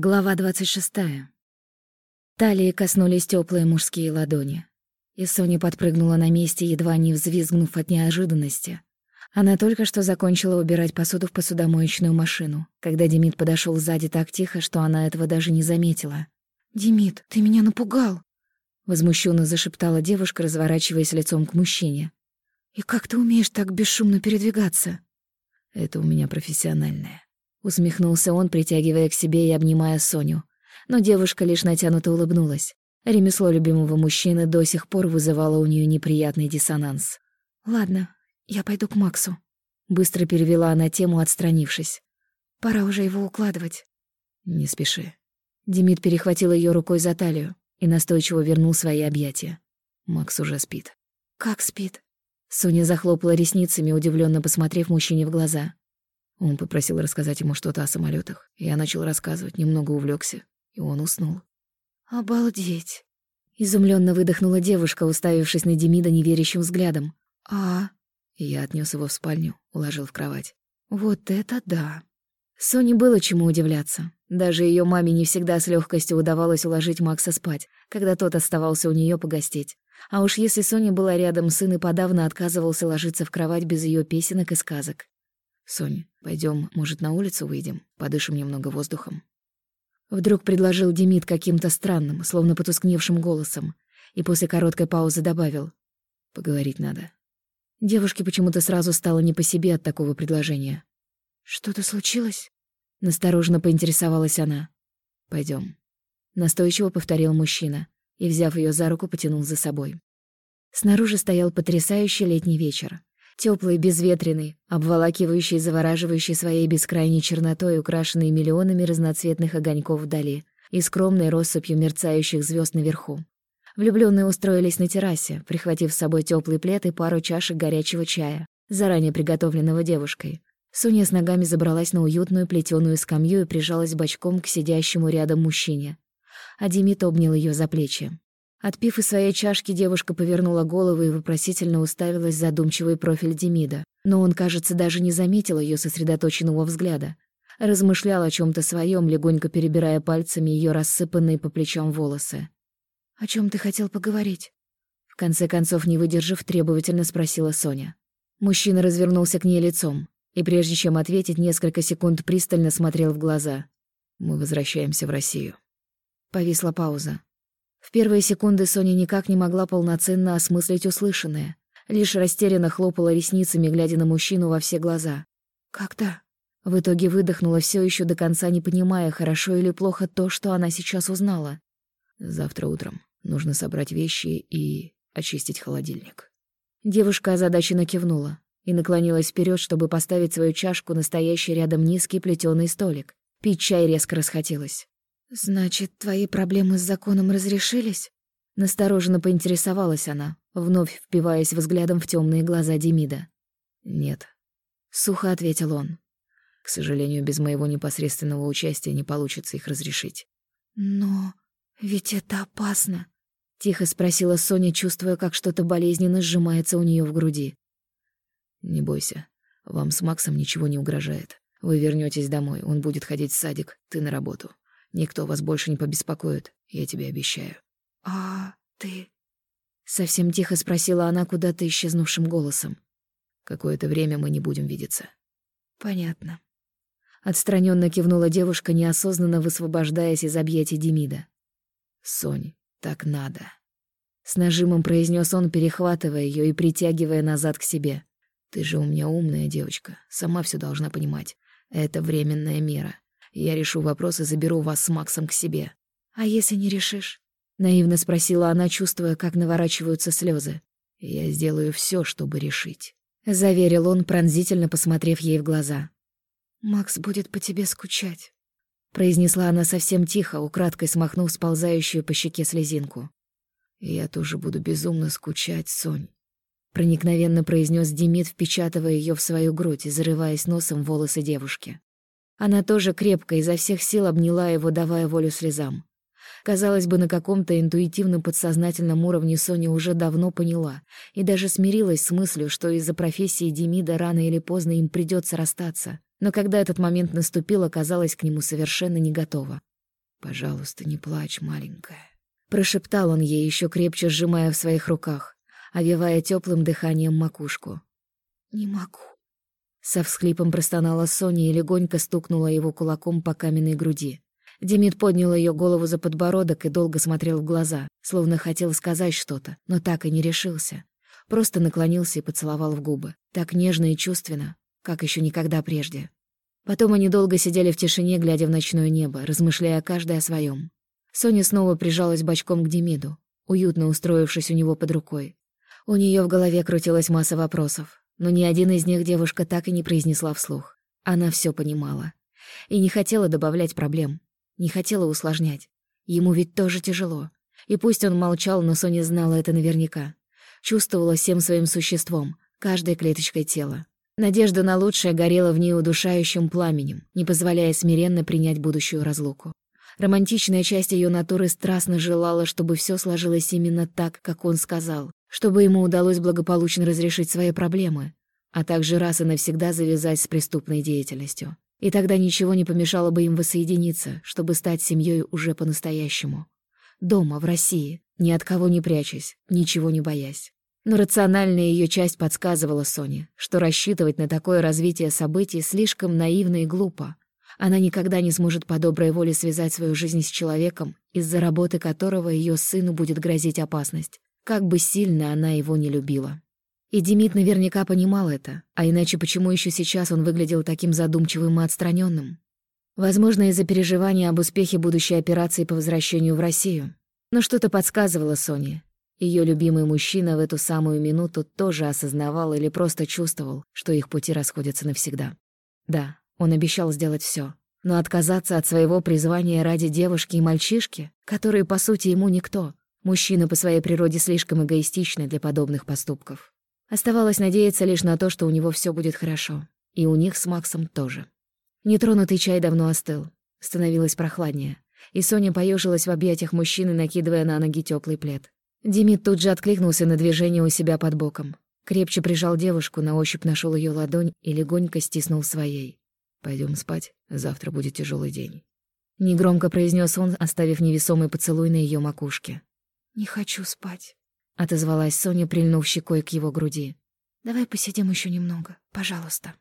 Глава 26. Талии коснулись теплые мужские ладони. И Соня подпрыгнула на месте, едва не взвизгнув от неожиданности. Она только что закончила убирать посуду в посудомоечную машину, когда Демид подошел сзади так тихо, что она этого даже не заметила. «Демид, ты меня напугал!» Возмущенно зашептала девушка, разворачиваясь лицом к мужчине. «И как ты умеешь так бесшумно передвигаться?» «Это у меня профессиональное», Усмехнулся он, притягивая к себе и обнимая Соню. Но девушка лишь натянуто улыбнулась. Ремесло любимого мужчины до сих пор вызывало у нее неприятный диссонанс. «Ладно, я пойду к Максу», — быстро перевела она тему, отстранившись. «Пора уже его укладывать». «Не спеши». Демид перехватил ее рукой за талию и настойчиво вернул свои объятия. Макс уже спит. «Как спит?» Соня захлопала ресницами, удивленно посмотрев мужчине в глаза. Он попросил рассказать ему что-то о самолетах. Я начал рассказывать, немного увлекся, и он уснул. «Обалдеть!» Изумленно выдохнула девушка, уставившись на Демида неверящим взглядом. «А?» Я отнес его в спальню, уложил в кровать. «Вот это да!» Соне было чему удивляться. Даже ее маме не всегда с легкостью удавалось уложить Макса спать, когда тот оставался у нее погостеть. А уж если Соня была рядом, сын и подавно отказывался ложиться в кровать без ее песенок и сказок. «Сонь, пойдем, может, на улицу выйдем, подышим немного воздухом?» Вдруг предложил Демид каким-то странным, словно потускневшим голосом, и после короткой паузы добавил «Поговорить надо». Девушке почему-то сразу стало не по себе от такого предложения. «Что-то случилось?» Настороженно поинтересовалась она. Пойдем. Настойчиво повторил мужчина и, взяв ее за руку, потянул за собой. Снаружи стоял потрясающий летний вечер. Теплый, безветренный, обволакивающий, завораживающий своей бескрайней чернотой, украшенный миллионами разноцветных огоньков вдали и скромной россыпью мерцающих звезд наверху. Влюбленные устроились на террасе, прихватив с собой теплый плед и пару чашек горячего чая, заранее приготовленного девушкой. Суня с ногами забралась на уютную плетеную скамью и прижалась бочком к сидящему рядом мужчине. А Демид обнял ее за плечи. Отпив из своей чашки, девушка повернула голову и вопросительно уставилась в задумчивый профиль Демида. Но он, кажется, даже не заметил ее сосредоточенного взгляда. Размышлял о чем то своем, легонько перебирая пальцами ее рассыпанные по плечам волосы. «О чем ты хотел поговорить?» В конце концов, не выдержав, требовательно спросила Соня. Мужчина развернулся к ней лицом и, прежде чем ответить, несколько секунд пристально смотрел в глаза. «Мы возвращаемся в Россию». Повисла пауза. В первые секунды Соня никак не могла полноценно осмыслить услышанное. Лишь растерянно хлопала ресницами, глядя на мужчину во все глаза. «Когда?» В итоге выдохнула, все еще до конца не понимая, хорошо или плохо то, что она сейчас узнала. «Завтра утром. Нужно собрать вещи и очистить холодильник». Девушка озадаченно кивнула и наклонилась вперед, чтобы поставить свою чашку на стоящий рядом низкий плетеный столик. Пить чай резко расхотелось. «Значит, твои проблемы с законом разрешились?» Настороженно поинтересовалась она, вновь впиваясь взглядом в темные глаза Демида. «Нет», — сухо ответил он. «К сожалению, без моего непосредственного участия не получится их разрешить». «Но ведь это опасно», — тихо спросила Соня, чувствуя, как что-то болезненно сжимается у нее в груди. «Не бойся, вам с Максом ничего не угрожает. Вы вернетесь домой, он будет ходить в садик, ты на работу. Никто вас больше не побеспокоит, я тебе обещаю». «А ты...» Совсем тихо спросила она куда-то исчезнувшим голосом. «Какое-то время мы не будем видеться». «Понятно». Отстраненно кивнула девушка, неосознанно высвобождаясь из объятий Демида. «Сонь, так надо». С нажимом произнес он, перехватывая ее и притягивая назад к себе. «Ты же у меня умная девочка, сама все должна понимать. Это временная мера. Я решу вопрос и заберу вас с Максом к себе. А если не решишь? Наивно спросила она, чувствуя, как наворачиваются слезы. Я сделаю все, чтобы решить. Заверил он, пронзительно посмотрев ей в глаза. «Макс будет по тебе скучать», — произнесла она совсем тихо, украдкой смахнув сползающую по щеке слезинку. «Я тоже буду безумно скучать, Сонь», — проникновенно произнес Демид, впечатывая ее в свою грудь и зарываясь носом в волосы девушки. Она тоже крепко изо всех сил обняла его, давая волю слезам. Казалось бы, на каком-то интуитивном подсознательном уровне Соня уже давно поняла и даже смирилась с мыслью, что из-за профессии Демида рано или поздно им придется расстаться. Но когда этот момент наступил, оказалась к нему совершенно не готова. «Пожалуйста, не плачь, маленькая», — прошептал он ей, еще крепче сжимая в своих руках, овивая теплым дыханием макушку. «Не могу». Со всхлипом простонала Соня и легонько стукнула его кулаком по каменной груди. Демид поднял ее голову за подбородок и долго смотрел в глаза, словно хотел сказать что-то, но так и не решился. Просто наклонился и поцеловал в губы. Так нежно и чувственно, как еще никогда прежде. Потом они долго сидели в тишине, глядя в ночное небо, размышляя каждый о своем. Соня снова прижалась бочком к Демиду, уютно устроившись у него под рукой. У нее в голове крутилась масса вопросов, но ни один из них девушка так и не произнесла вслух. Она все понимала. И не хотела добавлять проблем. Не хотела усложнять. Ему ведь тоже тяжело. И пусть он молчал, но Соня знала это наверняка. Чувствовала всем своим существом, каждой клеточкой тела. Надежда на лучшее горела в ней удушающим пламенем, не позволяя смиренно принять будущую разлуку. Романтичная часть ее натуры страстно желала, чтобы все сложилось именно так, как он сказал, чтобы ему удалось благополучно разрешить свои проблемы, а также раз и навсегда завязать с преступной деятельностью. И тогда ничего не помешало бы им воссоединиться, чтобы стать семьей уже по-настоящему. Дома, в России, ни от кого не прячась, ничего не боясь. Но рациональная ее часть подсказывала Соне, что рассчитывать на такое развитие событий слишком наивно и глупо. Она никогда не сможет по доброй воле связать свою жизнь с человеком, из-за работы которого ее сыну будет грозить опасность, как бы сильно она его не любила. И Демид наверняка понимал это, а иначе почему еще сейчас он выглядел таким задумчивым и отстраненным? Возможно, из-за переживания об успехе будущей операции по возвращению в Россию. Но что-то подсказывало Соне. Ее любимый мужчина в эту самую минуту тоже осознавал или просто чувствовал, что их пути расходятся навсегда. Да, он обещал сделать все, но отказаться от своего призвания ради девушки и мальчишки, которые, по сути, ему никто. Мужчина по своей природе слишком эгоистичный для подобных поступков. Оставалось надеяться лишь на то, что у него все будет хорошо. И у них с Максом тоже. Нетронутый чай давно остыл. Становилось прохладнее. И Соня поежилась в объятиях мужчины, накидывая на ноги теплый плед. Демид тут же откликнулся на движение у себя под боком. Крепче прижал девушку, на ощупь нашел ее ладонь и легонько стиснул своей. Пойдем спать, завтра будет тяжелый день. Негромко произнес он, оставив невесомый поцелуй на ее макушке. «Не хочу спать», отозвалась Соня, прильнув щекой к его груди. Давай посидим еще немного, пожалуйста.